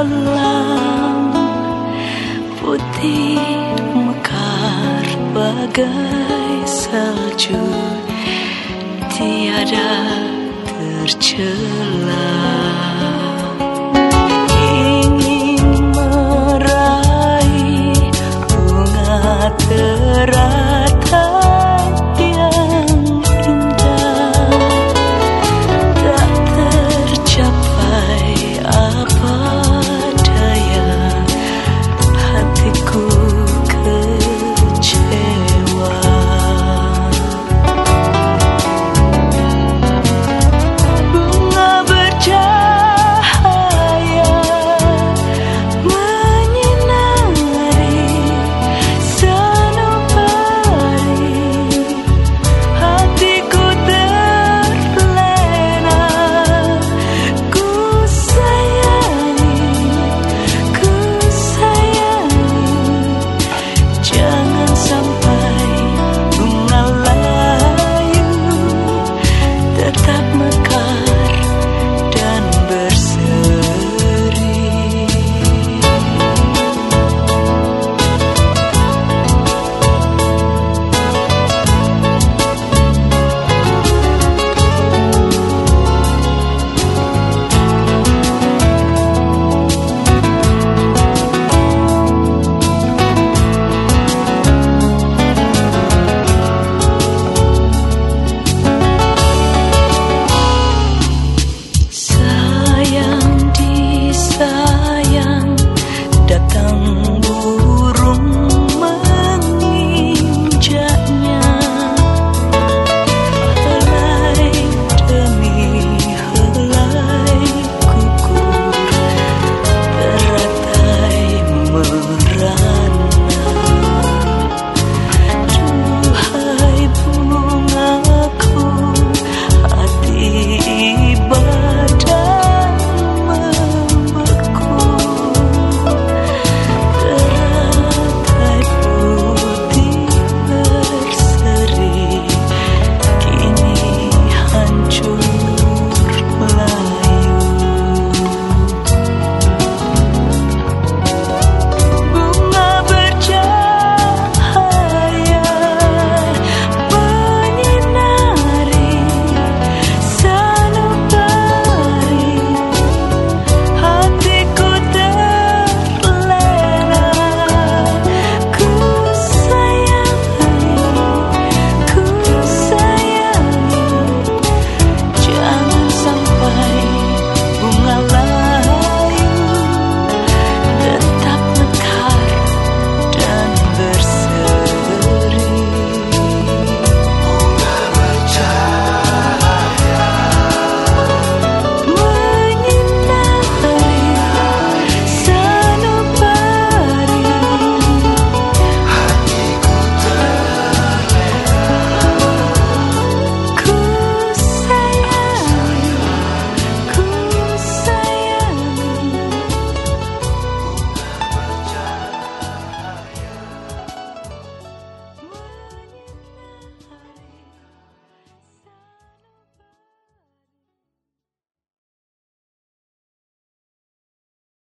cemerlang putih mekar bagai salju tiada tercelah